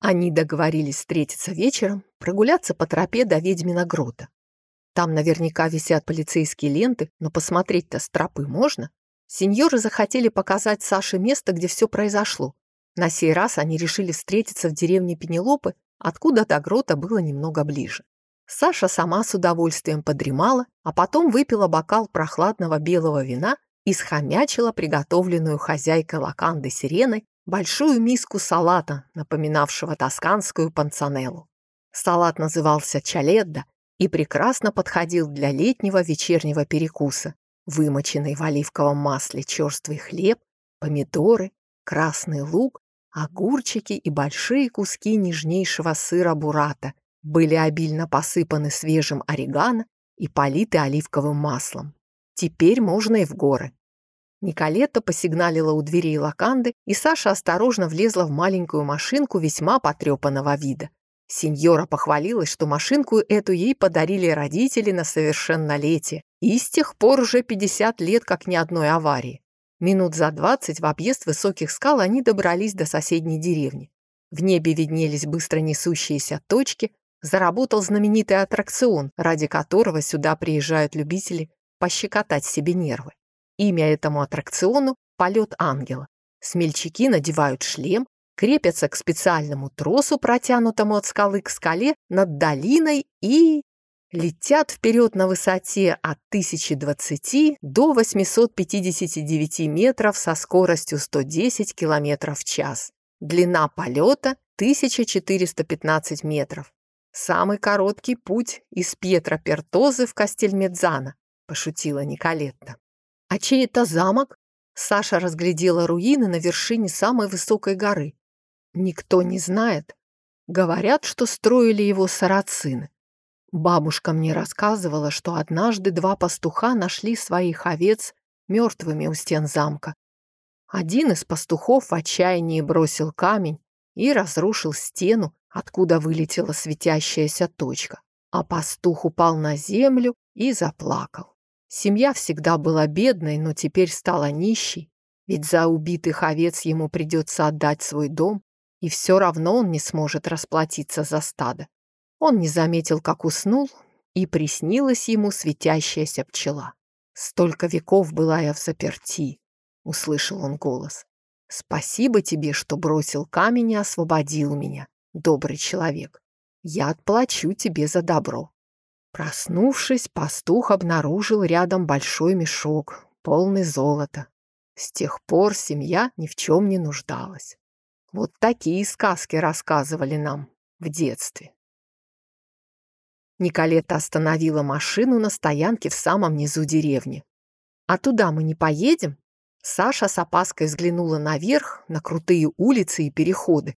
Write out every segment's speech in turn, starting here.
Они договорились встретиться вечером, прогуляться по тропе до ведьмина грота. Там наверняка висят полицейские ленты, но посмотреть-то с тропы можно. Сеньоры захотели показать Саше место, где все произошло. На сей раз они решили встретиться в деревне Пенелопы, откуда до грота было немного ближе. Саша сама с удовольствием подремала, а потом выпила бокал прохладного белого вина и схомячила приготовленную хозяйкой лаканды сиреной большую миску салата, напоминавшего тосканскую панцанеллу. Салат назывался чаледда и прекрасно подходил для летнего вечернего перекуса, вымоченный в оливковом масле черствый хлеб, помидоры, красный лук, огурчики и большие куски нежнейшего сыра бурата, были обильно посыпаны свежим орегано и политы оливковым маслом. Теперь можно и в горы. Николета посигналила у дверей лаканды, и Саша осторожно влезла в маленькую машинку весьма потрепанного вида. Сеньора похвалилась, что машинку эту ей подарили родители на совершеннолетие, и с тех пор уже 50 лет как ни одной аварии. Минут за 20 в объезд высоких скал они добрались до соседней деревни. В небе виднелись быстро несущиеся точки, заработал знаменитый аттракцион, ради которого сюда приезжают любители пощекотать себе нервы. Имя этому аттракциону – «Полет ангела». Смельчаки надевают шлем, крепятся к специальному тросу, протянутому от скалы к скале, над долиной и летят вперед на высоте от 1020 до 859 метров со скоростью 110 км в час. Длина полета 1415 метров. «Самый короткий путь из Пьетро Пертозы в Кастельмедзана», – пошутила Николетта. «А чей это замок?» Саша разглядела руины на вершине самой высокой горы. «Никто не знает. Говорят, что строили его сарацины. Бабушка мне рассказывала, что однажды два пастуха нашли своих овец мертвыми у стен замка. Один из пастухов в отчаянии бросил камень и разрушил стену, откуда вылетела светящаяся точка, а пастух упал на землю и заплакал. Семья всегда была бедной, но теперь стала нищей, ведь за убитых овец ему придется отдать свой дом, и все равно он не сможет расплатиться за стадо. Он не заметил, как уснул, и приснилась ему светящаяся пчела. «Столько веков была я в заперти», — услышал он голос. «Спасибо тебе, что бросил камень и освободил меня добрый человек. Я отплачу тебе за добро». Проснувшись, пастух обнаружил рядом большой мешок, полный золота. С тех пор семья ни в чем не нуждалась. Вот такие сказки рассказывали нам в детстве. Николета остановила машину на стоянке в самом низу деревни. «А туда мы не поедем?» Саша с опаской взглянула наверх, на крутые улицы и переходы,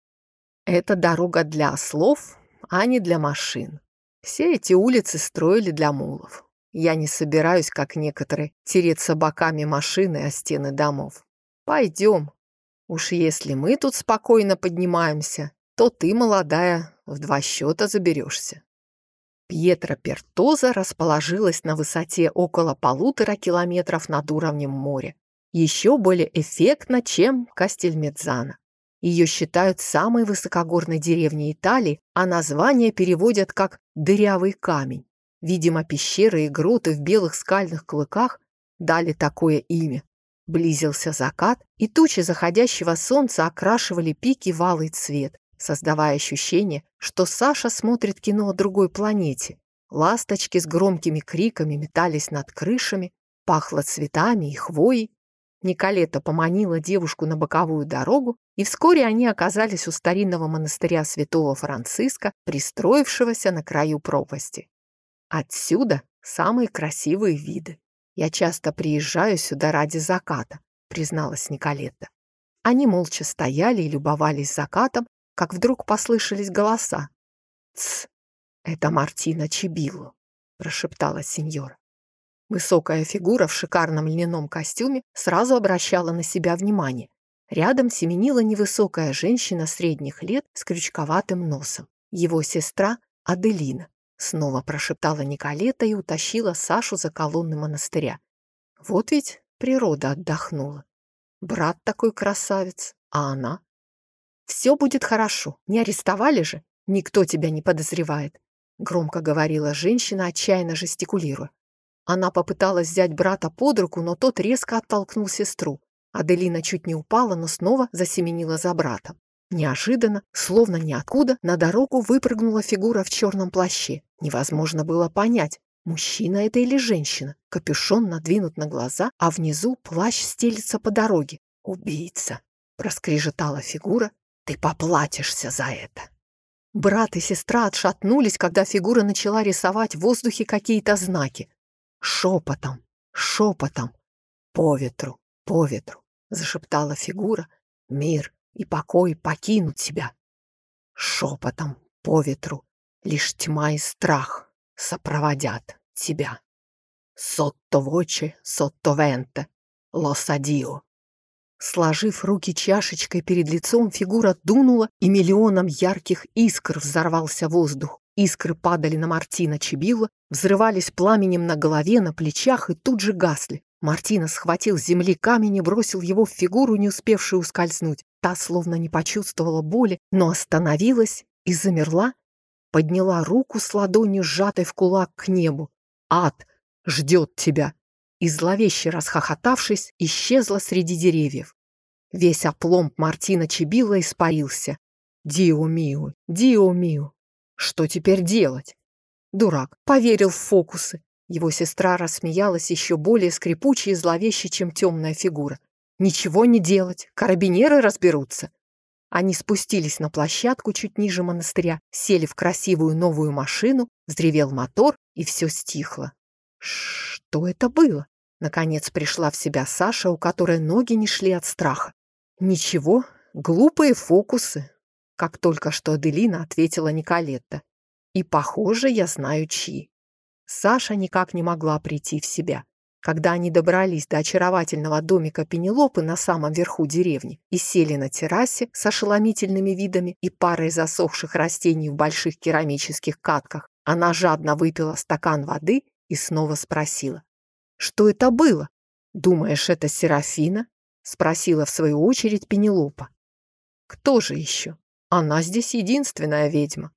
это дорога для ослов, а не для машин. Все эти улицы строили для мулов. Я не собираюсь, как некоторые, тереться боками машины о стены домов. Пойдем. Уж если мы тут спокойно поднимаемся, то ты, молодая, в два счета заберешься. Пьетро Пертоза расположилась на высоте около полутора километров над уровнем моря. Еще более эффектно, чем Кастельмедзана. Ее считают самой высокогорной деревней Италии, а название переводят как «дырявый камень». Видимо, пещеры и гроты в белых скальных клыках дали такое имя. Близился закат, и тучи заходящего солнца окрашивали пики в алый цвет, создавая ощущение, что Саша смотрит кино о другой планете. Ласточки с громкими криками метались над крышами, пахло цветами и хвоей, Николета поманила девушку на боковую дорогу, и вскоре они оказались у старинного монастыря святого Франциска, пристроившегося на краю пропасти. Отсюда самые красивые виды. Я часто приезжаю сюда ради заката, призналась Николета. Они молча стояли и любовались закатом, как вдруг послышались голоса. «Тсс, это Мартина Чибилло», — прошептала сеньора. Высокая фигура в шикарном льняном костюме сразу обращала на себя внимание. Рядом семенила невысокая женщина средних лет с крючковатым носом. Его сестра Аделина. Снова прошептала Николета и утащила Сашу за колонны монастыря. Вот ведь природа отдохнула. Брат такой красавец, а она? Все будет хорошо. Не арестовали же? Никто тебя не подозревает. Громко говорила женщина, отчаянно жестикулируя. Она попыталась взять брата под руку, но тот резко оттолкнул сестру. Аделина чуть не упала, но снова засеменила за братом. Неожиданно, словно ниоткуда, на дорогу выпрыгнула фигура в черном плаще. Невозможно было понять, мужчина это или женщина. Капюшон надвинут на глаза, а внизу плащ стелится по дороге. «Убийца!» — проскрежетала фигура. «Ты поплатишься за это!» Брат и сестра отшатнулись, когда фигура начала рисовать в воздухе какие-то знаки. Шепотом, шепотом, по ветру, по ветру, зашептала фигура. Мир и покой покинут тебя. Шепотом, по ветру, лишь тьма и страх сопроводят тебя. Сотто воче, сотто венте, лосадио. Сложив руки чашечкой перед лицом, фигура дунула, и миллионом ярких искр взорвался воздух. Искры падали на Мартина Чебилла, взрывались пламенем на голове, на плечах и тут же гасли. Мартина схватил с земли камень и бросил его в фигуру, не успевшую ускользнуть. Та словно не почувствовала боли, но остановилась и замерла, подняла руку с ладонью, сжатой в кулак к небу. «Ад ждет тебя!» и, зловеще расхохотавшись, исчезла среди деревьев. Весь опломб Мартина Чебила испарился. «Дио мио, дио мио! Что теперь делать?» Дурак, поверил в фокусы. Его сестра рассмеялась еще более скрипуче и зловеще, чем темная фигура. «Ничего не делать, карабинеры разберутся». Они спустились на площадку чуть ниже монастыря, сели в красивую новую машину, взревел мотор, и все стихло. Что это было? Наконец пришла в себя Саша, у которой ноги не шли от страха. «Ничего, глупые фокусы», — как только что Аделина ответила Николетта. «И, похоже, я знаю, чьи». Саша никак не могла прийти в себя. Когда они добрались до очаровательного домика Пенелопы на самом верху деревни и сели на террасе с ошеломительными видами и парой засохших растений в больших керамических катках, она жадно выпила стакан воды и снова спросила. Что это было? Думаешь, это Серафина? Спросила в свою очередь Пенелопа. Кто же еще? Она здесь единственная ведьма.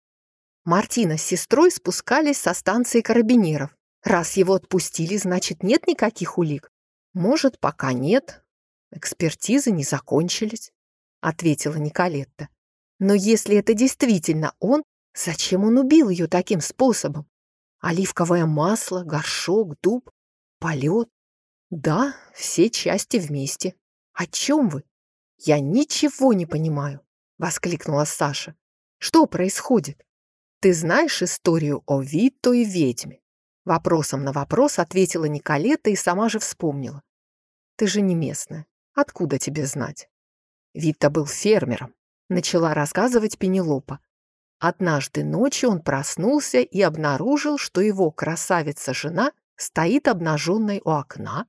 Мартина с сестрой спускались со станции карабинеров. Раз его отпустили, значит, нет никаких улик. Может, пока нет. Экспертизы не закончились, ответила Николетта. Но если это действительно он, зачем он убил ее таким способом? Оливковое масло, горшок, дуб. Полет? Да, все части вместе. О чем вы? Я ничего не понимаю, воскликнула Саша. Что происходит? Ты знаешь историю о Вито и ведьме? Вопросом на вопрос ответила Николета и сама же вспомнила. Ты же не местная. Откуда тебе знать? Вита был фермером, начала рассказывать Пенелопа. Однажды ночью он проснулся и обнаружил, что его красавица-жена стоит обнаженной у окна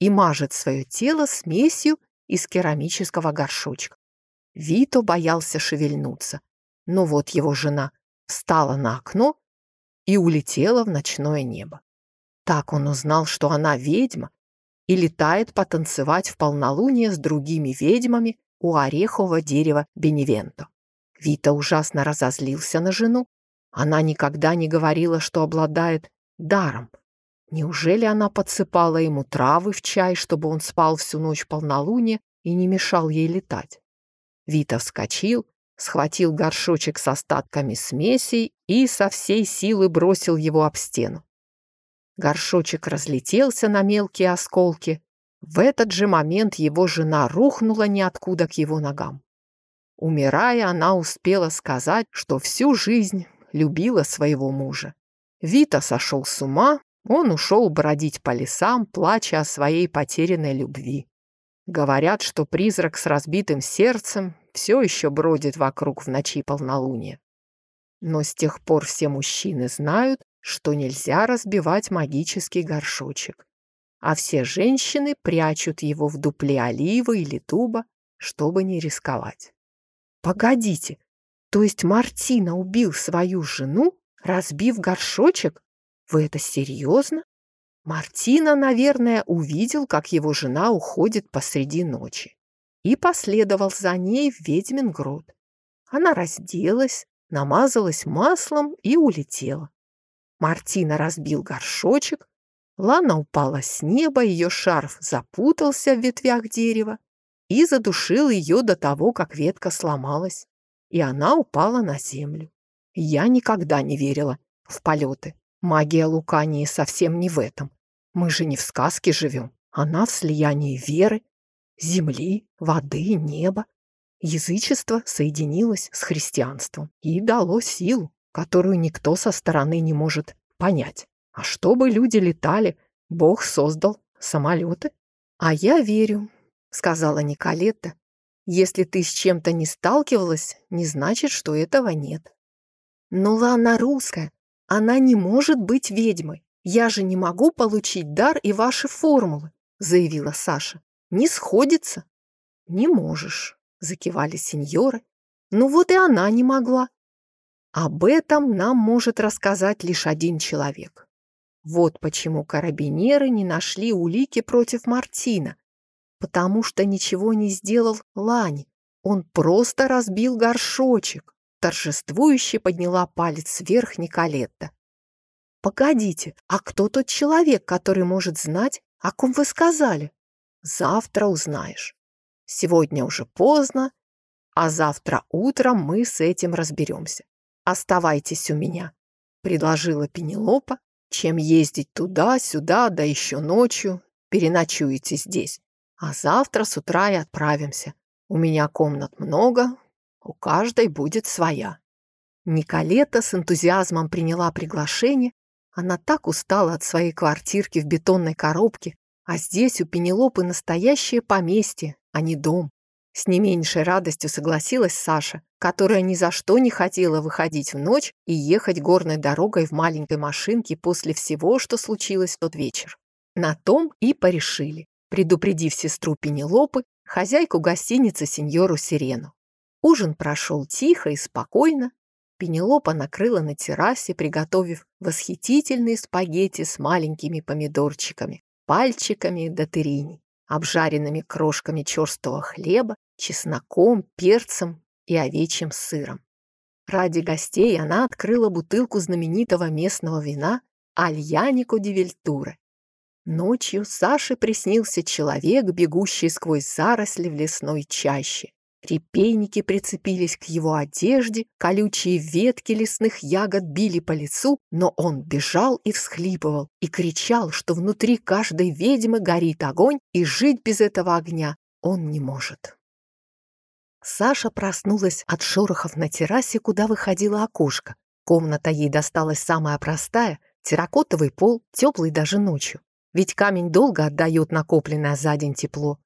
и мажет свое тело смесью из керамического горшочка. Вито боялся шевельнуться, но вот его жена встала на окно и улетела в ночное небо. Так он узнал, что она ведьма и летает потанцевать в полнолуние с другими ведьмами у орехового дерева Беневенто. Вита ужасно разозлился на жену. Она никогда не говорила, что обладает даром, Неужели она подсыпала ему травы в чай, чтобы он спал всю ночь полнолуния и не мешал ей летать? Вита вскочил, схватил горшочек с остатками смесей и со всей силы бросил его об стену. Горшочек разлетелся на мелкие осколки. В этот же момент его жена рухнула ниоткуда к его ногам. Умирая, она успела сказать, что всю жизнь любила своего мужа. Вита сошел с ума, он ушел бродить по лесам, плача о своей потерянной любви. Говорят, что призрак с разбитым сердцем все еще бродит вокруг в ночи полнолуния. Но с тех пор все мужчины знают, что нельзя разбивать магический горшочек, а все женщины прячут его в дупле оливы или дуба, чтобы не рисковать. Погодите, то есть Мартина убил свою жену, разбив горшочек? Вы это серьезно? Мартина, наверное, увидел, как его жена уходит посреди ночи и последовал за ней в ведьмин грот. Она разделась, намазалась маслом и улетела. Мартина разбил горшочек, Лана упала с неба, ее шарф запутался в ветвях дерева и задушил ее до того, как ветка сломалась, и она упала на землю. Я никогда не верила в полеты. Магия Лукании совсем не в этом. Мы же не в сказке живем. Она в слиянии веры, земли, воды, неба. Язычество соединилось с христианством и дало силу, которую никто со стороны не может понять. А чтобы люди летали, Бог создал самолеты. А я верю, сказала Николетта. Если ты с чем-то не сталкивалась, не значит, что этого нет. Но Лана русская, она не может быть ведьмой. Я же не могу получить дар и ваши формулы, заявила Саша. Не сходится. Не можешь, закивали сеньоры. Ну вот и она не могла. Об этом нам может рассказать лишь один человек. Вот почему карабинеры не нашли улики против Мартина, потому что ничего не сделал Лань. Он просто разбил горшочек. Торжествующе подняла палец вверх Николетта. «Погодите, а кто тот человек, который может знать, о ком вы сказали?» «Завтра узнаешь. Сегодня уже поздно, а завтра утром мы с этим разберемся. Оставайтесь у меня», — предложила Пенелопа, чем ездить туда-сюда, да еще ночью. Переночуете здесь. А завтра с утра и отправимся. У меня комнат много, у каждой будет своя. Николета с энтузиазмом приняла приглашение. Она так устала от своей квартирки в бетонной коробке, а здесь у Пенелопы настоящее поместье, а не дом. С не меньшей радостью согласилась Саша, которая ни за что не хотела выходить в ночь и ехать горной дорогой в маленькой машинке после всего, что случилось в тот вечер. На том и порешили, предупредив сестру Пенелопы, хозяйку гостиницы сеньору Сирену. Ужин прошел тихо и спокойно. Пенелопа накрыла на террасе, приготовив восхитительные спагетти с маленькими помидорчиками, пальчиками до тырини, обжаренными крошками черстого хлеба чесноком, перцем и овечьим сыром. Ради гостей она открыла бутылку знаменитого местного вина Альянико Вельтуре. Ночью Саше приснился человек, бегущий сквозь заросли в лесной чаще. Репейники прицепились к его одежде, колючие ветки лесных ягод били по лицу, но он бежал и всхлипывал, и кричал, что внутри каждой ведьмы горит огонь, и жить без этого огня он не может. Саша проснулась от шорохов на террасе, куда выходило окошко. Комната ей досталась самая простая, терракотовый пол, теплый даже ночью. Ведь камень долго отдает накопленное за день тепло.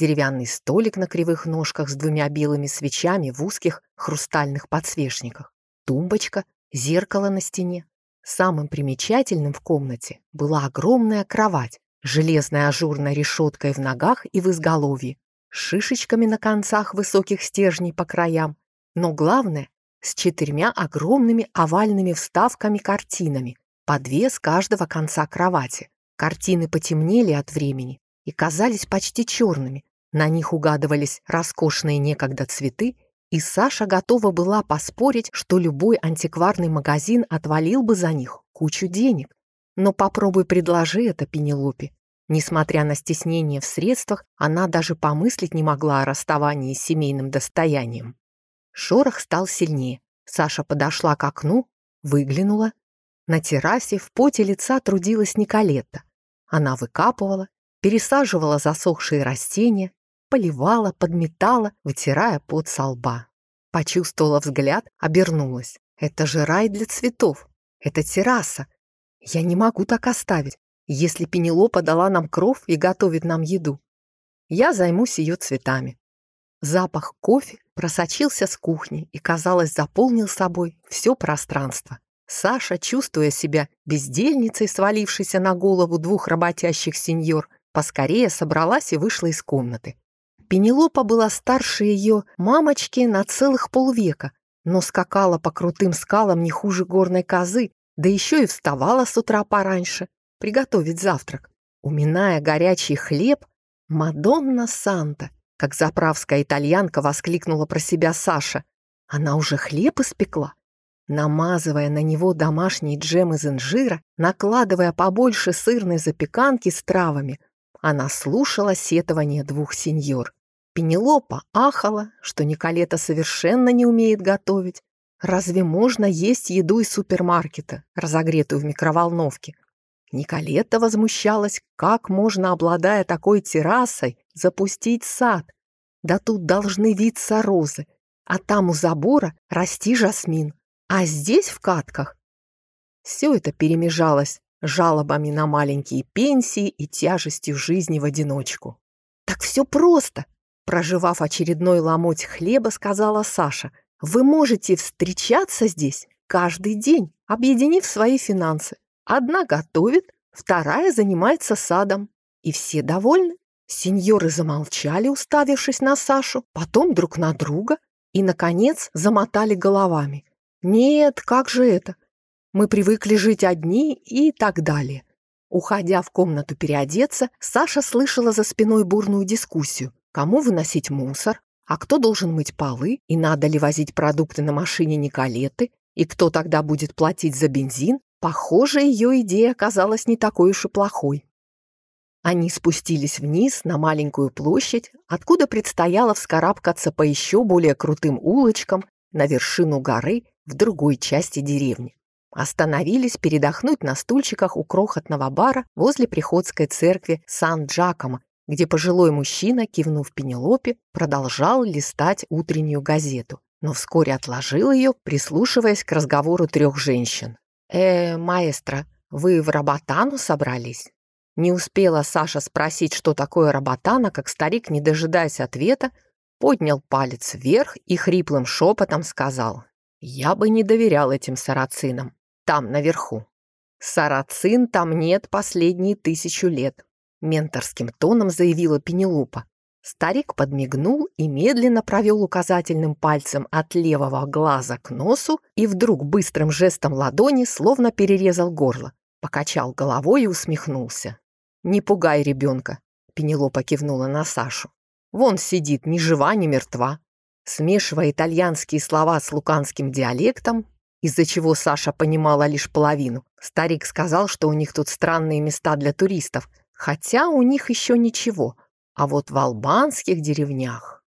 Деревянный столик на кривых ножках с двумя белыми свечами в узких хрустальных подсвечниках. Тумбочка, зеркало на стене. Самым примечательным в комнате была огромная кровать, железная ажурной решеткой в ногах и в изголовье, шишечками на концах высоких стержней по краям, но главное — с четырьмя огромными овальными вставками-картинами, по две с каждого конца кровати. Картины потемнели от времени и казались почти черными. На них угадывались роскошные некогда цветы, и Саша готова была поспорить, что любой антикварный магазин отвалил бы за них кучу денег. Но попробуй предложи это Пенелопе, Несмотря на стеснение в средствах, она даже помыслить не могла о расставании с семейным достоянием. Шорох стал сильнее. Саша подошла к окну, выглянула. На террасе в поте лица трудилась Николетта. Она выкапывала, пересаживала засохшие растения, поливала, подметала, вытирая пот со лба. Почувствовала взгляд, обернулась. Это же рай для цветов. Это терраса. Я не могу так оставить если Пенелопа дала нам кров и готовит нам еду. Я займусь ее цветами. Запах кофе просочился с кухни и, казалось, заполнил собой все пространство. Саша, чувствуя себя бездельницей, свалившейся на голову двух работящих сеньор, поскорее собралась и вышла из комнаты. Пенелопа была старше ее мамочки на целых полвека, но скакала по крутым скалам не хуже горной козы, да еще и вставала с утра пораньше, приготовить завтрак. Уминая горячий хлеб, «Мадонна Санта!» как заправская итальянка воскликнула про себя Саша. Она уже хлеб испекла? Намазывая на него домашний джем из инжира, накладывая побольше сырной запеканки с травами, она слушала сетование двух сеньор. Пенелопа ахала, что Николета совершенно не умеет готовить. Разве можно есть еду из супермаркета, разогретую в микроволновке? Николета возмущалась, как можно, обладая такой террасой, запустить сад. Да тут должны виться розы, а там у забора расти жасмин. А здесь, в катках, все это перемежалось жалобами на маленькие пенсии и тяжестью жизни в одиночку. «Так все просто!» Проживав очередной ломоть хлеба, сказала Саша. «Вы можете встречаться здесь каждый день, объединив свои финансы. Одна готовит, вторая занимается садом. И все довольны?» Сеньоры замолчали, уставившись на Сашу, потом друг на друга и, наконец, замотали головами. «Нет, как же это? Мы привыкли жить одни и так далее». Уходя в комнату переодеться, Саша слышала за спиной бурную дискуссию. Кому выносить мусор? А кто должен мыть полы? И надо ли возить продукты на машине Николеты? И кто тогда будет платить за бензин? Похоже, ее идея оказалась не такой уж и плохой. Они спустились вниз на маленькую площадь, откуда предстояло вскарабкаться по еще более крутым улочкам на вершину горы в другой части деревни. Остановились передохнуть на стульчиках у крохотного бара возле приходской церкви Сан-Джакомо, где пожилой мужчина, кивнув Пенелопе, продолжал листать утреннюю газету, но вскоре отложил ее, прислушиваясь к разговору трех женщин. «Э, маэстро, вы в Работану собрались?» Не успела Саша спросить, что такое Работана, как старик, не дожидаясь ответа, поднял палец вверх и хриплым шепотом сказал я бы не доверял этим сарацинам. Там, наверху. Сарацин там нет последние тысячу лет. Менторским тоном заявила Пенелопа. Старик подмигнул и медленно провел указательным пальцем от левого глаза к носу и вдруг быстрым жестом ладони словно перерезал горло, покачал головой и усмехнулся. «Не пугай ребенка», — Пенелопа кивнула на Сашу. «Вон сидит, ни жива, ни мертва. Смешивая итальянские слова с луканским диалектом, из-за чего Саша понимала лишь половину, старик сказал, что у них тут странные места для туристов, хотя у них еще ничего, а вот в албанских деревнях...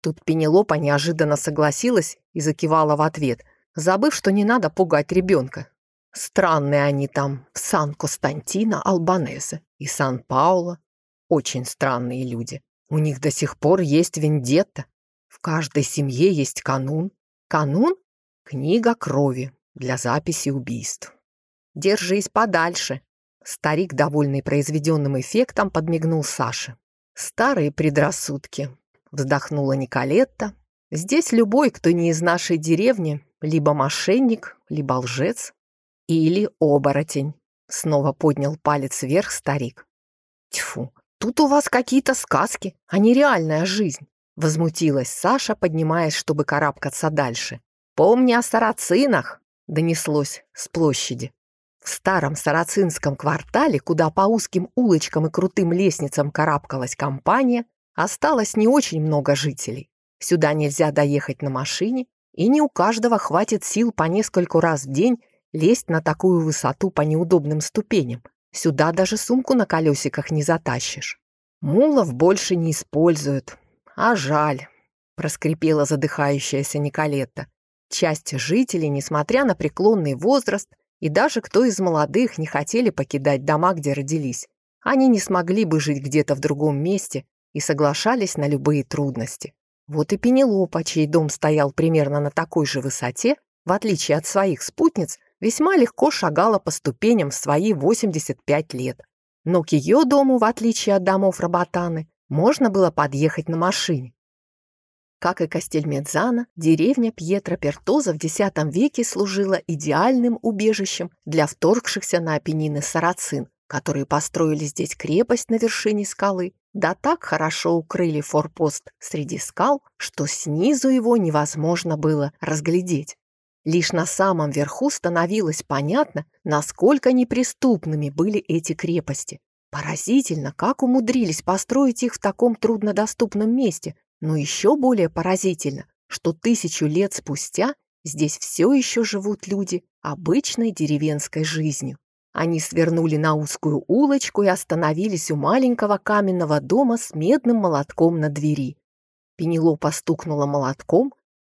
Тут Пенелопа неожиданно согласилась и закивала в ответ, забыв, что не надо пугать ребенка. Странные они там, в Сан-Константино, Албанезе и Сан-Пауло. Очень странные люди. У них до сих пор есть вендетта. В каждой семье есть канун. Канун — книга крови для записи убийств. Держись подальше. Старик, довольный произведенным эффектом, подмигнул Саше. Старые предрассудки. Вздохнула Николетта. Здесь любой, кто не из нашей деревни, либо мошенник, либо лжец, или оборотень. Снова поднял палец вверх старик. Тьфу, тут у вас какие-то сказки, а не реальная жизнь. Возмутилась Саша, поднимаясь, чтобы карабкаться дальше. «Помни о сарацинах!» — донеслось с площади. В старом сарацинском квартале, куда по узким улочкам и крутым лестницам карабкалась компания, осталось не очень много жителей. Сюда нельзя доехать на машине, и не у каждого хватит сил по нескольку раз в день лезть на такую высоту по неудобным ступеням. Сюда даже сумку на колесиках не затащишь. Мулов больше не используют, а жаль», — проскрипела задыхающаяся Николетта. Часть жителей, несмотря на преклонный возраст, и даже кто из молодых не хотели покидать дома, где родились, они не смогли бы жить где-то в другом месте и соглашались на любые трудности. Вот и Пенелопа, чей дом стоял примерно на такой же высоте, в отличие от своих спутниц, весьма легко шагала по ступеням в свои 85 лет. Но к ее дому, в отличие от домов Работаны, можно было подъехать на машине. Как и Кастельмедзана, деревня Пьетро Пертоза в X веке служила идеальным убежищем для вторгшихся на Апеннины сарацин, которые построили здесь крепость на вершине скалы, да так хорошо укрыли форпост среди скал, что снизу его невозможно было разглядеть. Лишь на самом верху становилось понятно, насколько неприступными были эти крепости, Поразительно, как умудрились построить их в таком труднодоступном месте, но еще более поразительно, что тысячу лет спустя здесь все еще живут люди обычной деревенской жизнью. Они свернули на узкую улочку и остановились у маленького каменного дома с медным молотком на двери. Пенелопа стукнула молотком.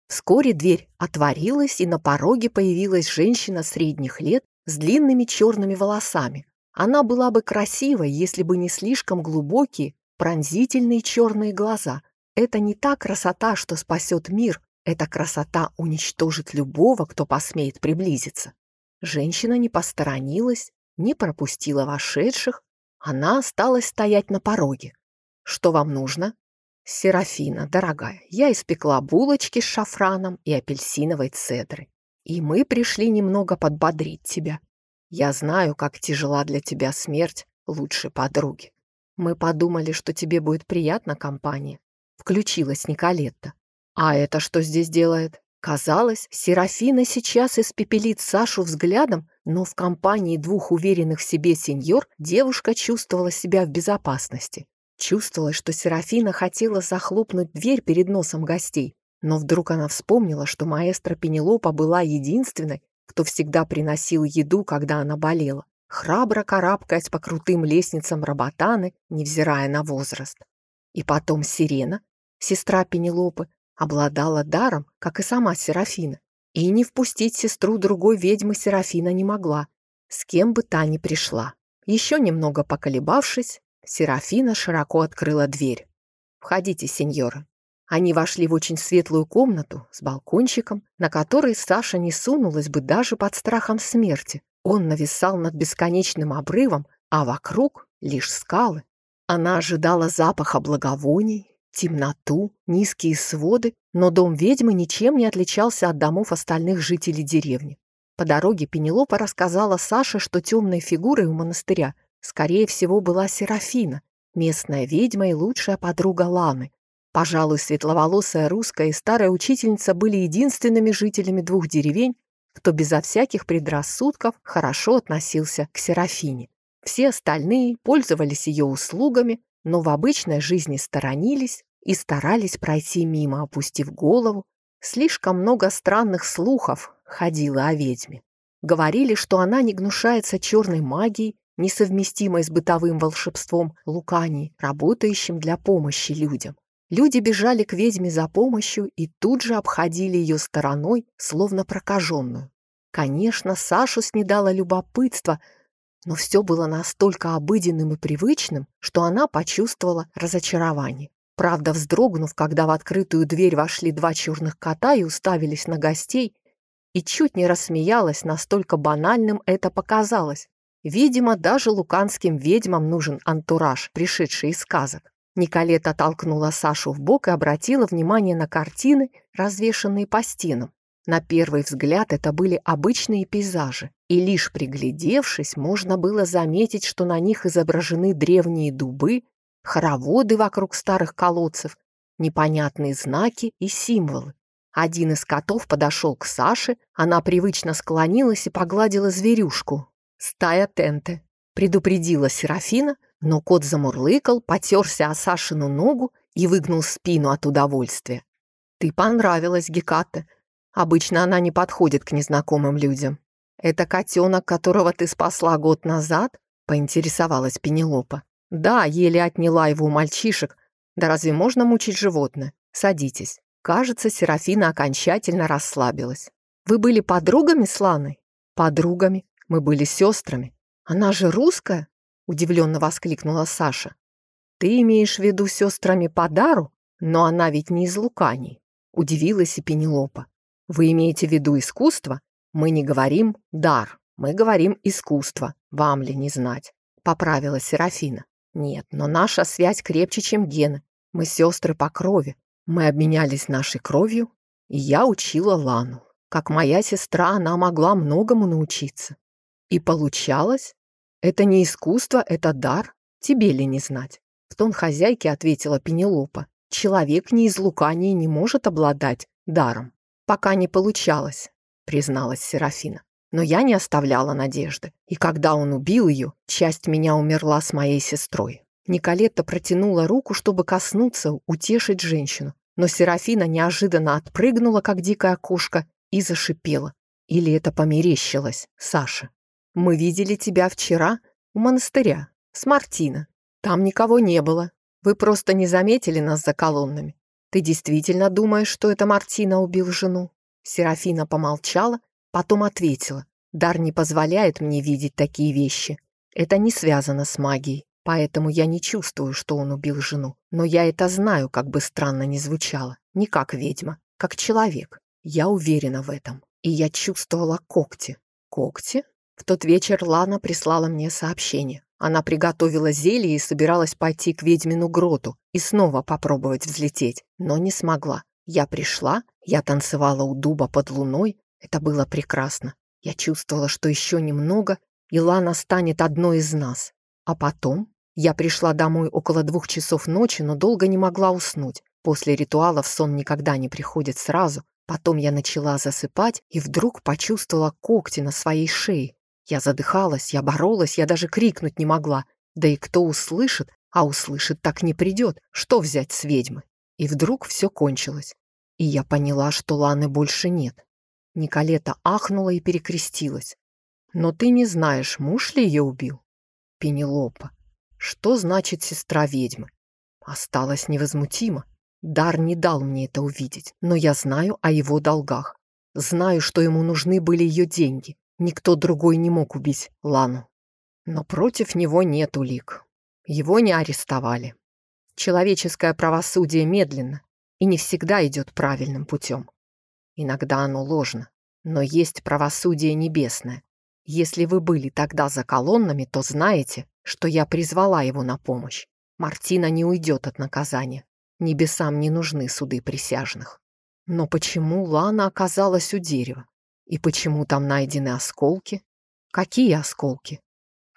Вскоре дверь отворилась, и на пороге появилась женщина средних лет с длинными черными волосами. Она была бы красивой, если бы не слишком глубокие, пронзительные черные глаза. Это не та красота, что спасет мир, эта красота уничтожит любого, кто посмеет приблизиться. Женщина не посторонилась, не пропустила вошедших, она осталась стоять на пороге. «Что вам нужно?» «Серафина, дорогая, я испекла булочки с шафраном и апельсиновой цедрой, и мы пришли немного подбодрить тебя. Я знаю, как тяжела для тебя смерть лучшей подруги. Мы подумали, что тебе будет приятна компания». Включилась Николетта. «А это что здесь делает?» Казалось, Серафина сейчас испепелит Сашу взглядом, но в компании двух уверенных в себе сеньор девушка чувствовала себя в безопасности. Чувствовала, что Серафина хотела захлопнуть дверь перед носом гостей, но вдруг она вспомнила, что маэстро Пенелопа была единственной, кто всегда приносил еду, когда она болела, храбро карабкаясь по крутым лестницам Работаны, невзирая на возраст. И потом Сирена, сестра Пенелопы, обладала даром, как и сама Серафина, и не впустить сестру другой ведьмы Серафина не могла, с кем бы та ни пришла. Еще немного поколебавшись, Серафина широко открыла дверь. «Входите, сеньора». Они вошли в очень светлую комнату с балкончиком, на который Саша не сунулась бы даже под страхом смерти. Он нависал над бесконечным обрывом, а вокруг лишь скалы. Она ожидала запаха благовоний, темноту, низкие своды, но дом ведьмы ничем не отличался от домов остальных жителей деревни. По дороге Пенелопа рассказала Саше, что темной фигурой у монастыря, скорее всего, была Серафина, местная ведьма и лучшая подруга Ланы. Пожалуй, светловолосая русская и старая учительница были единственными жителями двух деревень, кто безо всяких предрассудков хорошо относился к Серафине. Все остальные пользовались ее услугами, но в обычной жизни сторонились, и старались пройти мимо, опустив голову. Слишком много странных слухов ходило о ведьме. Говорили, что она не гнушается черной магией, несовместимой с бытовым волшебством Лукани, работающим для помощи людям. Люди бежали к ведьме за помощью и тут же обходили ее стороной, словно прокаженную. Конечно, Сашу снедало любопытство, но все было настолько обыденным и привычным, что она почувствовала разочарование. Правда, вздрогнув, когда в открытую дверь вошли два черных кота и уставились на гостей, и чуть не рассмеялась, настолько банальным это показалось. Видимо, даже луканским ведьмам нужен антураж, пришедший из сказок. Николета толкнула Сашу в бок и обратила внимание на картины, развешанные по стенам. На первый взгляд это были обычные пейзажи, и лишь приглядевшись, можно было заметить, что на них изображены древние дубы, хороводы вокруг старых колодцев, непонятные знаки и символы. Один из котов подошел к Саше, она привычно склонилась и погладила зверюшку. «Стая Тенте», — предупредила Серафина, но кот замурлыкал, потерся о Сашину ногу и выгнул спину от удовольствия. «Ты понравилась, Геката. Обычно она не подходит к незнакомым людям. Это котенок, которого ты спасла год назад?» — поинтересовалась Пенелопа. Да, еле отняла его у мальчишек. Да разве можно мучить животное? Садитесь. Кажется, Серафина окончательно расслабилась. Вы были подругами с Ланой? Подругами. Мы были сестрами. Она же русская? Удивленно воскликнула Саша. Ты имеешь в виду сестрами по дару? Но она ведь не из Луканий. Удивилась и Пенелопа. Вы имеете в виду искусство? Мы не говорим «дар», мы говорим «искусство». Вам ли не знать? Поправила Серафина. Нет, но наша связь крепче, чем гены. Мы сестры по крови. Мы обменялись нашей кровью, и я учила Лану. Как моя сестра, она могла многому научиться. И получалось. Это не искусство, это дар. Тебе ли не знать? В тон хозяйки ответила Пенелопа. Человек не из лукания не может обладать даром. Пока не получалось, призналась Серафина. Но я не оставляла надежды. И когда он убил ее, часть меня умерла с моей сестрой. Николетта протянула руку, чтобы коснуться, утешить женщину. но Серафина неожиданно отпрыгнула, как дикая кошка, и зашипела. Или это померещилось, Саша? Мы видели тебя вчера у монастыря с Мартина. Там никого не было. Вы просто не заметили нас за колоннами. Ты действительно думаешь, что это Мартина убил жену? Серафина помолчала, потом ответила. Дар не позволяет мне видеть такие вещи. Это не связано с магией, поэтому я не чувствую, что он убил жену. Но я это знаю, как бы странно ни звучало. Не как ведьма, как человек. Я уверена в этом. И я чувствовала когти. Когти? В тот вечер Лана прислала мне сообщение. Она приготовила зелье и собиралась пойти к ведьмину гроту и снова попробовать взлететь, но не смогла. Я пришла, я танцевала у дуба под луной, это было прекрасно. Я чувствовала, что еще немного, и Лана станет одной из нас. А потом я пришла домой около двух часов ночи, но долго не могла уснуть. После ритуалов сон никогда не приходит сразу. Потом я начала засыпать и вдруг почувствовала когти на своей шее. Я задыхалась, я боролась, я даже крикнуть не могла. Да и кто услышит, а услышит так не придет. Что взять с ведьмы? И вдруг все кончилось. И я поняла, что Ланы больше нет. Николета ахнула и перекрестилась. «Но ты не знаешь, муж ли ее убил?» «Пенелопа. Что значит сестра ведьмы?» Осталась невозмутимо. Дар не дал мне это увидеть, но я знаю о его долгах. Знаю, что ему нужны были ее деньги. Никто другой не мог убить Лану. Но против него нет улик. Его не арестовали. Человеческое правосудие медленно и не всегда идет правильным путем. Иногда оно ложно, но есть правосудие небесное. Если вы были тогда за колоннами, то знаете, что я призвала его на помощь. Мартина не уйдет от наказания. Небесам не нужны суды присяжных. Но почему Лана оказалась у дерева? И почему там найдены осколки? Какие осколки?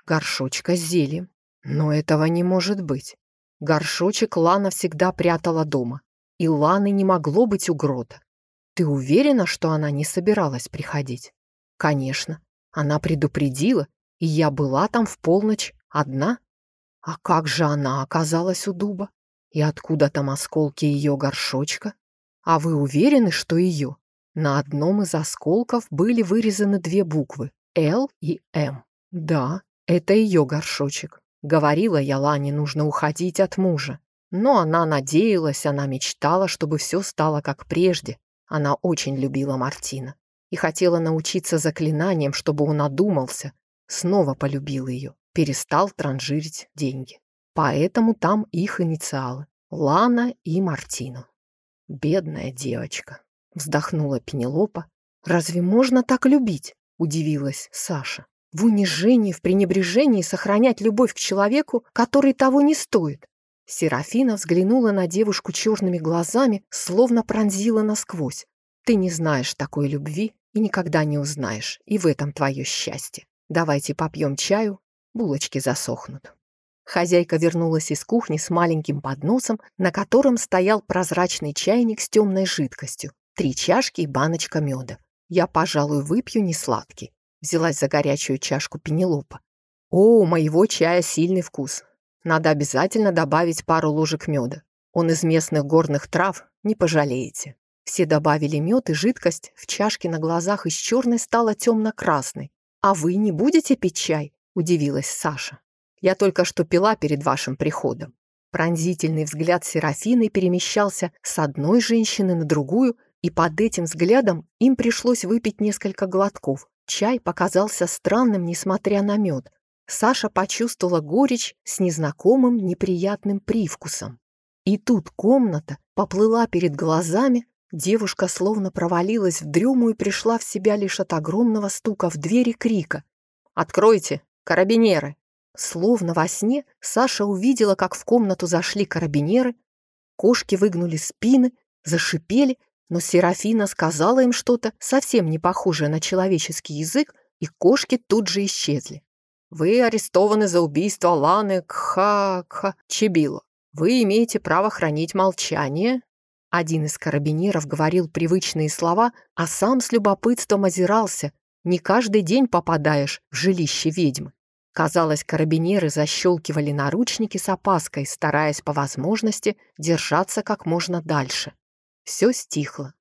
Горшочка с зельем. Но этого не может быть. Горшочек Лана всегда прятала дома. И Ланы не могло быть у грота. Ты уверена, что она не собиралась приходить? Конечно. Она предупредила, и я была там в полночь одна. А как же она оказалась у дуба? И откуда там осколки ее горшочка? А вы уверены, что ее? На одном из осколков были вырезаны две буквы «Л» и «М». Да, это ее горшочек. Говорила я Лане, нужно уходить от мужа. Но она надеялась, она мечтала, чтобы все стало как прежде. Она очень любила Мартина и хотела научиться заклинаниям, чтобы он одумался, снова полюбил ее, перестал транжирить деньги. Поэтому там их инициалы — Лана и Мартина. Бедная девочка. Вздохнула Пенелопа. «Разве можно так любить?» – удивилась Саша. «В унижении, в пренебрежении сохранять любовь к человеку, который того не стоит». Серафина взглянула на девушку черными глазами, словно пронзила насквозь. «Ты не знаешь такой любви и никогда не узнаешь, и в этом твое счастье. Давайте попьем чаю, булочки засохнут». Хозяйка вернулась из кухни с маленьким подносом, на котором стоял прозрачный чайник с темной жидкостью, Три чашки и баночка меда. Я, пожалуй, выпью не сладкий. Взялась за горячую чашку Пенелопа. О, у моего чая сильный вкус. Надо обязательно добавить пару ложек меда. Он из местных горных трав, не пожалеете. Все добавили мед и жидкость, в чашке на глазах из черной стала темно-красной. «А вы не будете пить чай?» – удивилась Саша. «Я только что пила перед вашим приходом». Пронзительный взгляд Серафины перемещался с одной женщины на другую, и под этим взглядом им пришлось выпить несколько глотков. Чай показался странным, несмотря на мед. Саша почувствовала горечь с незнакомым неприятным привкусом. И тут комната поплыла перед глазами, девушка словно провалилась в дрему и пришла в себя лишь от огромного стука в двери крика. «Откройте! Карабинеры!» Словно во сне Саша увидела, как в комнату зашли карабинеры, кошки выгнули спины, зашипели, но Серафина сказала им что-то совсем не похожее на человеческий язык, и кошки тут же исчезли. «Вы арестованы за убийство Ланы Кха-Кха Чебило. Вы имеете право хранить молчание». Один из карабинеров говорил привычные слова, а сам с любопытством озирался. Не каждый день попадаешь в жилище ведьмы. Казалось, карабинеры защелкивали наручники с опаской, стараясь по возможности держаться как можно дальше. все стихло.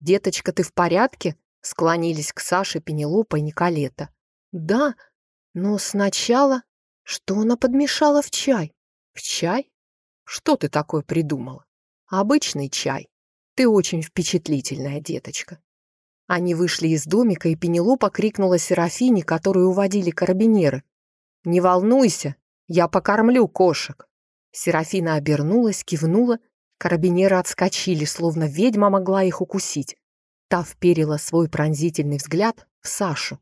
«Деточка, ты в порядке?» Склонились к Саше Пенелопа и Николета. «Да, но сначала...» Что она подмешала в чай? В чай? Что ты такое придумала? Обычный чай. Ты очень впечатлительная деточка. Они вышли из домика, и Пенелопа крикнула Серафине, которую уводили карабинеры. «Не волнуйся, я покормлю кошек». Серафина обернулась, кивнула. Карабинеры отскочили, словно ведьма могла их укусить. Та вперила свой пронзительный взгляд в Сашу.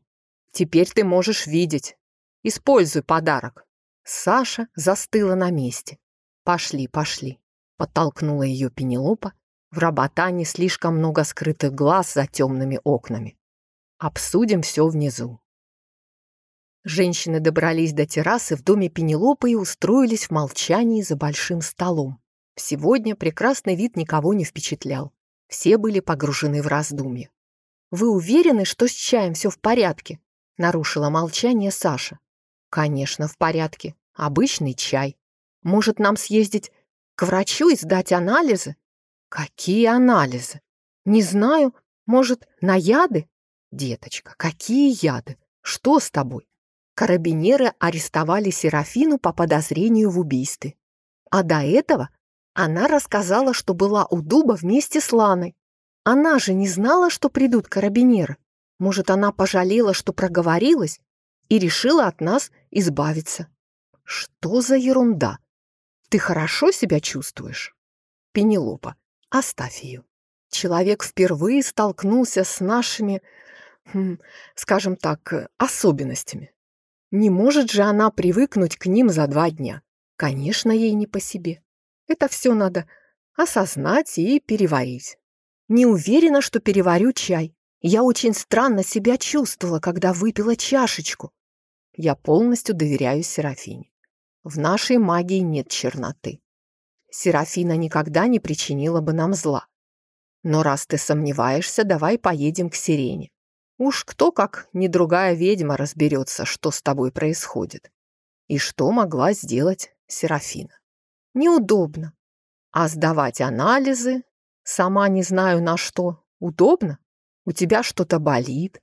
«Теперь ты можешь видеть. Используй подарок». Саша застыла на месте. «Пошли, пошли», — подтолкнула ее Пенелопа. В Работане слишком много скрытых глаз за темными окнами. Обсудим все внизу. Женщины добрались до террасы в доме Пенелопы и устроились в молчании за большим столом. Сегодня прекрасный вид никого не впечатлял. Все были погружены в раздумья. «Вы уверены, что с чаем все в порядке?» — нарушила молчание Саша. «Конечно, в порядке. Обычный чай. Может, нам съездить к врачу и сдать анализы?» «Какие анализы?» «Не знаю. Может, на яды?» «Деточка, какие яды? Что с тобой?» Карабинеры арестовали Серафину по подозрению в убийстве. А до этого она рассказала, что была у дуба вместе с Ланой. Она же не знала, что придут карабинеры. Может, она пожалела, что проговорилась и решила от нас избавиться. Что за ерунда? Ты хорошо себя чувствуешь? Пенелопа, оставь ее. Человек впервые столкнулся с нашими, хм, скажем так, особенностями. Не может же она привыкнуть к ним за два дня. Конечно, ей не по себе. Это все надо осознать и переварить. Не уверена, что переварю чай. Я очень странно себя чувствовала, когда выпила чашечку. Я полностью доверяю Серафине. В нашей магии нет черноты. Серафина никогда не причинила бы нам зла. Но раз ты сомневаешься, давай поедем к Сирене. Уж кто, как не другая ведьма, разберется, что с тобой происходит. И что могла сделать Серафина. Неудобно. А сдавать анализы, сама не знаю на что, удобно? У тебя что-то болит?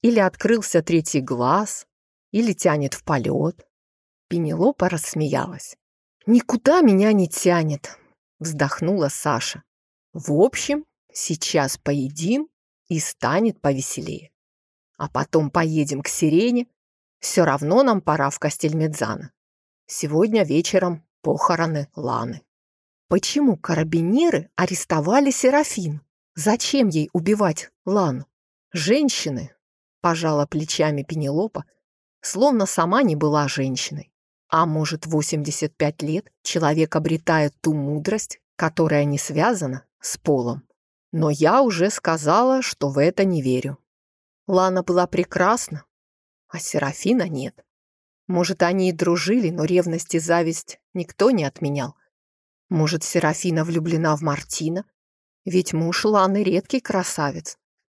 Или открылся третий глаз? Или тянет в полет? Пенелопа рассмеялась. «Никуда меня не тянет», — вздохнула Саша. «В общем, сейчас поедим, и станет повеселее. А потом поедем к Сирене. Все равно нам пора в Кастельмедзана. Сегодня вечером похороны Ланы. Почему карабинеры арестовали Серафин? Зачем ей убивать Лану? Женщины, пожала плечами Пенелопа, словно сама не была женщиной. А может, 85 лет человек обретает ту мудрость, которая не связана с полом. Но я уже сказала, что в это не верю. Лана была прекрасна, а Серафина нет. Может, они и дружили, но ревность и зависть никто не отменял. Может, Серафина влюблена в Мартина? Ведь муж Ланы редкий красавец.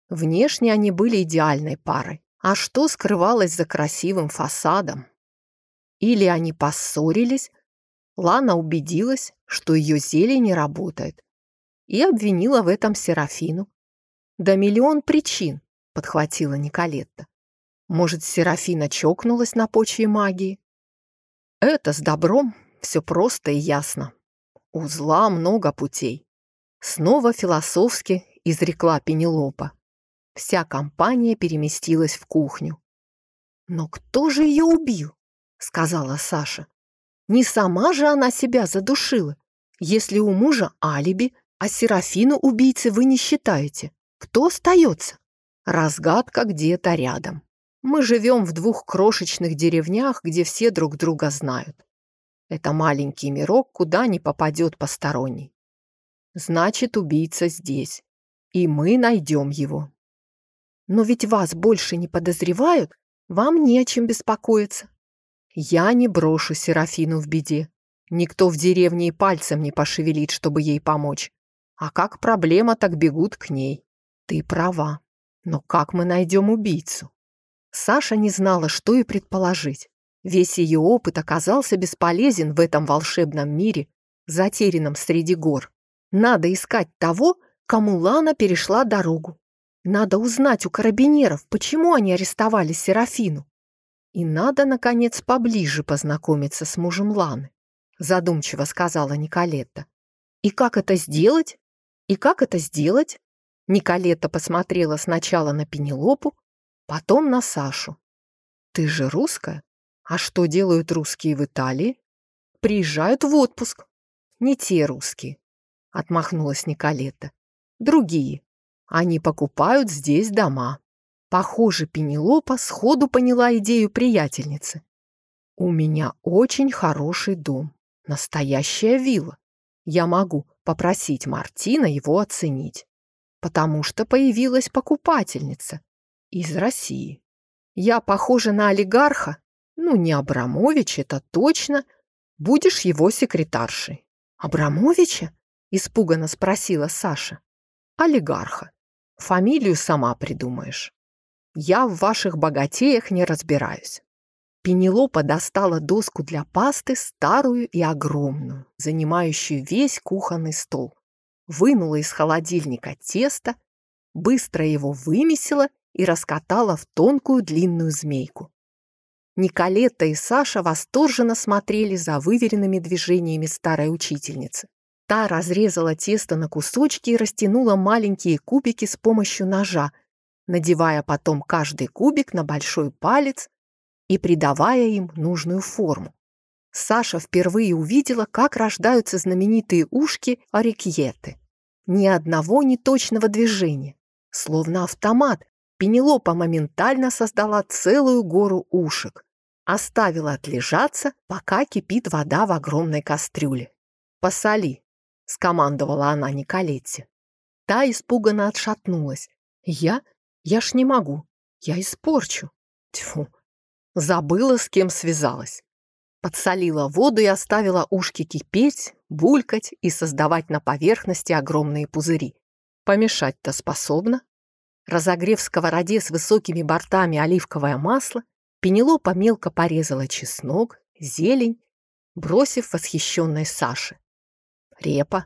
Внешне они были идеальной парой. А что скрывалось за красивым фасадом? Или они поссорились, Лана убедилась, что ее зелье не работает, и обвинила в этом Серафину. «Да миллион причин», — подхватила Николетта. Может, Серафина чокнулась на почве магии? Это с добром все просто и ясно. У зла много путей. Снова философски изрекла Пенелопа. Вся компания переместилась в кухню. «Но кто же ее убил?» — сказала Саша. «Не сама же она себя задушила. Если у мужа алиби, а Серафину убийцы вы не считаете, кто остается? Разгадка где-то рядом». Мы живем в двух крошечных деревнях, где все друг друга знают. Это маленький мирок, куда не попадет посторонний. Значит, убийца здесь. И мы найдем его. Но ведь вас больше не подозревают, вам не о чем беспокоиться. Я не брошу Серафину в беде. Никто в деревне и пальцем не пошевелит, чтобы ей помочь. А как проблема, так бегут к ней. Ты права. Но как мы найдем убийцу? Саша не знала, что и предположить. Весь ее опыт оказался бесполезен в этом волшебном мире, затерянном среди гор. Надо искать того, кому Лана перешла дорогу. Надо узнать у карабинеров, почему они арестовали Серафину. И надо, наконец, поближе познакомиться с мужем Ланы, задумчиво сказала Николетта. И как это сделать? И как это сделать? Николетта посмотрела сначала на Пенелопу, потом на Сашу. Ты же русская? А что делают русские в Италии? Приезжают в отпуск. Не те русские, отмахнулась Николетта. Другие. Они покупают здесь дома. Похоже, Пенелопа сходу поняла идею приятельницы. У меня очень хороший дом, настоящая вилла. Я могу попросить Мартина его оценить, потому что появилась покупательница из России. Я похожа на олигарха, ну, не Абрамович, это точно. Будешь его секретаршей. Абрамовича? Испуганно спросила Саша. Олигарха. Фамилию сама придумаешь. Я в ваших богатеях не разбираюсь. Пенелопа достала доску для пасты, старую и огромную, занимающую весь кухонный стол. Вынула из холодильника тесто, быстро его вымесила и раскатала в тонкую длинную змейку. Николетта и Саша восторженно смотрели за выверенными движениями старой учительницы. Та разрезала тесто на кусочки и растянула маленькие кубики с помощью ножа, надевая потом каждый кубик на большой палец и придавая им нужную форму. Саша впервые увидела, как рождаются знаменитые ушки орикьеты. Ни одного неточного движения. Словно автомат, Пенелопа моментально создала целую гору ушек. Оставила отлежаться, пока кипит вода в огромной кастрюле. «Посоли», — скомандовала она Николетте. Та испуганно отшатнулась. «Я? Я ж не могу. Я испорчу». Тьфу. Забыла, с кем связалась. Подсолила воду и оставила ушки кипеть, булькать и создавать на поверхности огромные пузыри. Помешать-то способна. Разогрев сковороде с высокими бортами оливковое масло, Пенелопа мелко порезала чеснок, зелень, бросив восхищенной Саше. Репа.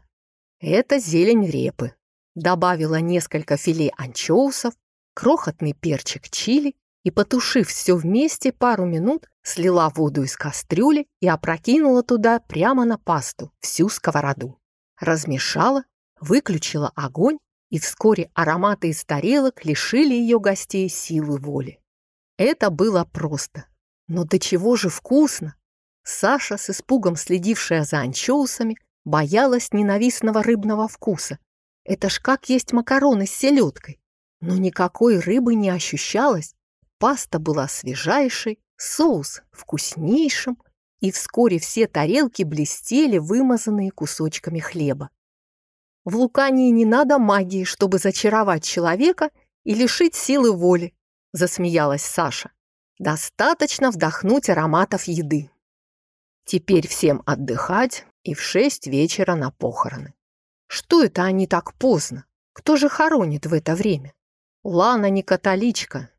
Это зелень репы. Добавила несколько филе анчоусов, крохотный перчик чили и, потушив все вместе пару минут, слила воду из кастрюли и опрокинула туда прямо на пасту всю сковороду. Размешала, выключила огонь, и вскоре ароматы из тарелок лишили ее гостей силы воли. Это было просто. Но до чего же вкусно! Саша, с испугом следившая за анчоусами, Боялась ненавистного рыбного вкуса. Это ж как есть макароны с селедкой. Но никакой рыбы не ощущалось. Паста была свежайшей, соус вкуснейшим, и вскоре все тарелки блестели, вымазанные кусочками хлеба. В Лукании не надо магии, чтобы зачаровать человека и лишить силы воли, засмеялась Саша. Достаточно вдохнуть ароматов еды. Теперь всем отдыхать, и в шесть вечера на похороны. Что это они так поздно? Кто же хоронит в это время? Лана не католичка,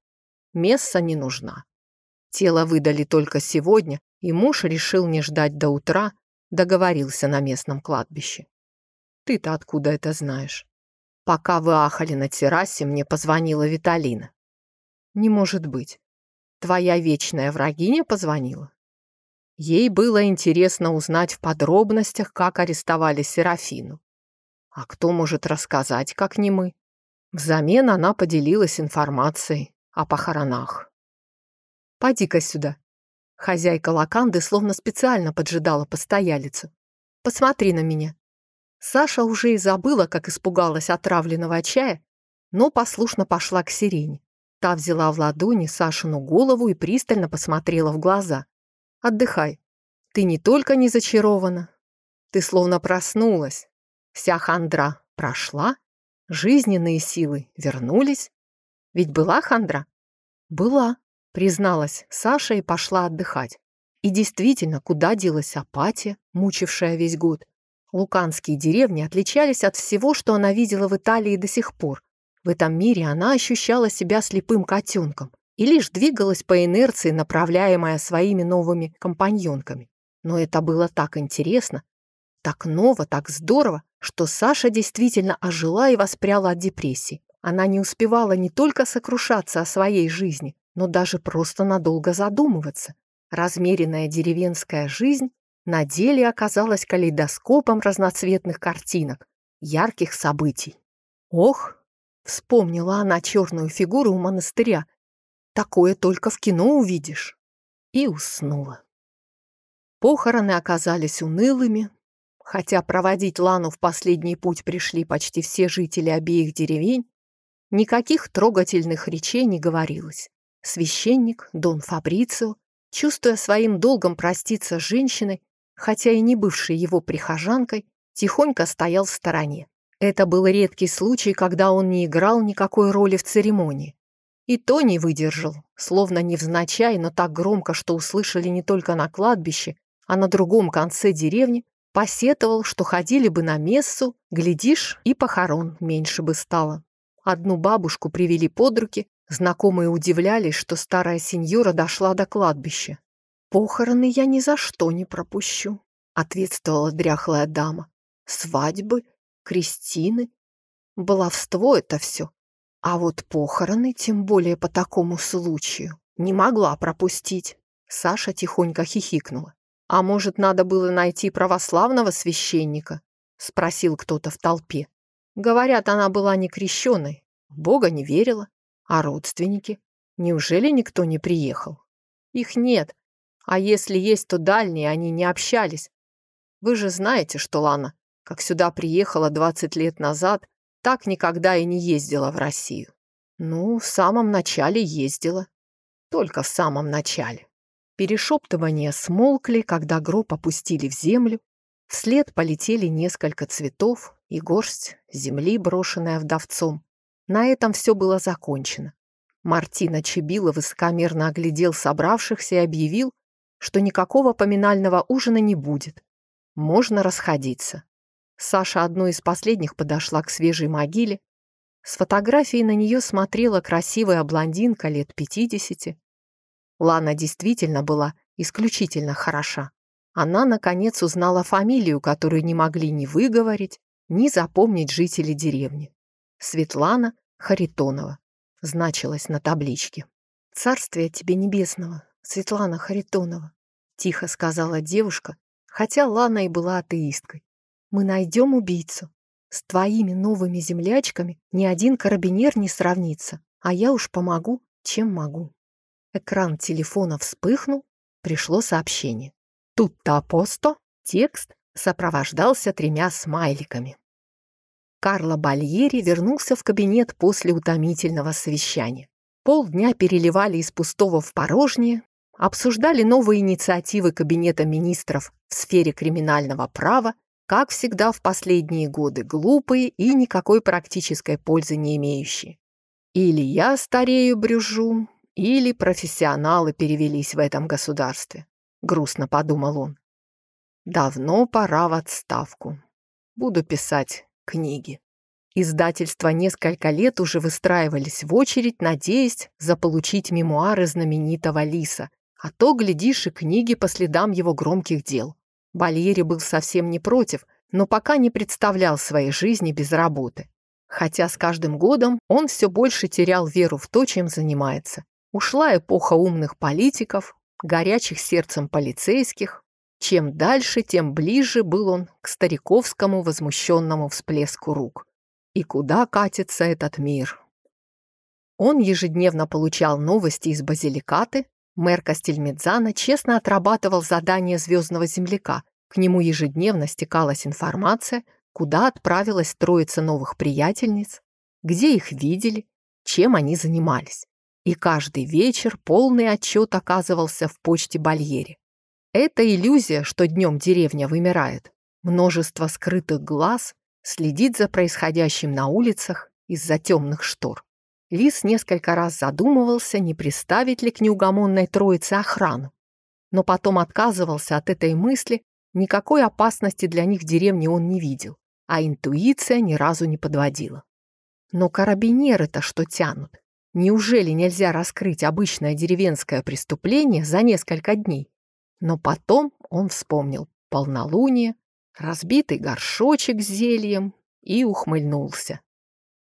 месса не нужна. Тело выдали только сегодня, и муж решил не ждать до утра, договорился на местном кладбище. Ты-то откуда это знаешь? Пока вы ахали на террасе, мне позвонила Виталина. Не может быть. Твоя вечная врагиня позвонила? Ей было интересно узнать в подробностях, как арестовали Серафину. А кто может рассказать, как не мы? Взамен она поделилась информацией о похоронах. «Поди-ка сюда». Хозяйка лаканды словно специально поджидала постоялицу. «Посмотри на меня». Саша уже и забыла, как испугалась отравленного чая, но послушно пошла к сирене. Та взяла в ладони Сашину голову и пристально посмотрела в глаза. Отдыхай. Ты не только не зачарована, ты словно проснулась. Вся хандра прошла, жизненные силы вернулись. Ведь была хандра? Была, призналась Саша и пошла отдыхать. И действительно, куда делась апатия, мучившая весь год? Луканские деревни отличались от всего, что она видела в Италии до сих пор. В этом мире она ощущала себя слепым котенком, и лишь двигалась по инерции, направляемая своими новыми компаньонками. Но это было так интересно, так ново, так здорово, что Саша действительно ожила и воспряла от депрессии. Она не успевала не только сокрушаться о своей жизни, но даже просто надолго задумываться. Размеренная деревенская жизнь на деле оказалась калейдоскопом разноцветных картинок, ярких событий. Ох, вспомнила она черную фигуру у монастыря. Такое только в кино увидишь. И уснула. Похороны оказались унылыми, хотя проводить Лану в последний путь пришли почти все жители обеих деревень, никаких трогательных речей не говорилось. Священник, Дон Фабрицио, чувствуя своим долгом проститься с женщиной, хотя и не бывшей его прихожанкой, тихонько стоял в стороне. Это был редкий случай, когда он не играл никакой роли в церемонии. И то не выдержал, словно невзначай, но так громко, что услышали не только на кладбище, а на другом конце деревни, посетовал, что ходили бы на мессу, глядишь, и похорон меньше бы стало. Одну бабушку привели под руки, знакомые удивлялись, что старая сеньора дошла до кладбища. «Похороны я ни за что не пропущу», — ответствовала дряхлая дама. «Свадьбы, крестины, баловство — это все. А вот похороны, тем более по такому случаю, не могла пропустить». Саша тихонько хихикнула. «А может, надо было найти православного священника?» — спросил кто-то в толпе. Говорят, она была не крещеной, Бога не верила. А родственники? Неужели никто не приехал? Их нет, а если есть, то дальние, они не общались. Вы же знаете, что Лана, как сюда приехала 20 лет назад, так никогда и не ездила в Россию. Ну, в самом начале ездила. Только в самом начале. Перешептывания смолкли, когда гроб опустили в землю. Вслед полетели несколько цветов и горсть земли, брошенная вдовцом. На этом все было закончено. Мартина Чебила высокомерно оглядел собравшихся и объявил, что никакого поминального ужина не будет. Можно расходиться. Саша одной из последних подошла к свежей могиле. С фотографией на нее смотрела красивая блондинка лет пятидесяти. Лана действительно была исключительно хороша. Она, наконец, узнала фамилию, которую не могли ни выговорить, ни запомнить жители деревни. Светлана Харитонова значилась на табличке. «Царствие тебе небесного, Светлана Харитонова», — тихо сказала девушка, хотя Лана и была атеисткой. «Мы найдем убийцу. С твоими новыми землячками ни один карабинер не сравнится, а я уж помогу, чем могу». Экран телефона вспыхнул, пришло сообщение. «Тут-то апосто» текст сопровождался тремя смайликами. Карло Бальери вернулся в кабинет после утомительного совещания. Полдня переливали из пустого в порожнее, обсуждали новые инициативы Кабинета министров в сфере криминального права, как всегда в последние годы глупые и никакой практической пользы не имеющие. Или я старею брюжу, или профессионалы перевелись в этом государстве, грустно подумал он. Давно пора в отставку. Буду писать книги. Издательства несколько лет уже выстраивались в очередь, надеясь заполучить мемуары знаменитого Лиса, а то, глядишь, и книги по следам его громких дел. Бальери был совсем не против, но пока не представлял своей жизни без работы. Хотя с каждым годом он все больше терял веру в то, чем занимается. Ушла эпоха умных политиков, горячих сердцем полицейских. Чем дальше, тем ближе был он к стариковскому возмущенному всплеску рук и куда катится этот мир. Он ежедневно получал новости из Базиликаты, мэр Кастельмедзана честно отрабатывал задание звездного земляка, к нему ежедневно стекалась информация, куда отправилась троица новых приятельниц, где их видели, чем они занимались. И каждый вечер полный отчет оказывался в почте Бальере. Это иллюзия, что днем деревня вымирает. Множество скрытых глаз, следит за происходящим на улицах из-за темных штор. Лис несколько раз задумывался, не приставить ли к неугомонной троице охрану, но потом отказывался от этой мысли, никакой опасности для них в деревне он не видел, а интуиция ни разу не подводила. Но карабинеры-то что тянут? Неужели нельзя раскрыть обычное деревенское преступление за несколько дней? Но потом он вспомнил полнолуние, разбитый горшочек с зельем и ухмыльнулся.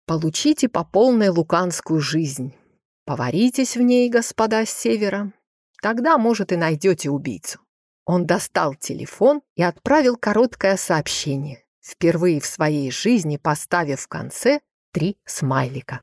Получите по полной луканскую жизнь. Поваритесь в ней, господа с севера. Тогда, может, и найдете убийцу. Он достал телефон и отправил короткое сообщение, впервые в своей жизни поставив в конце три смайлика.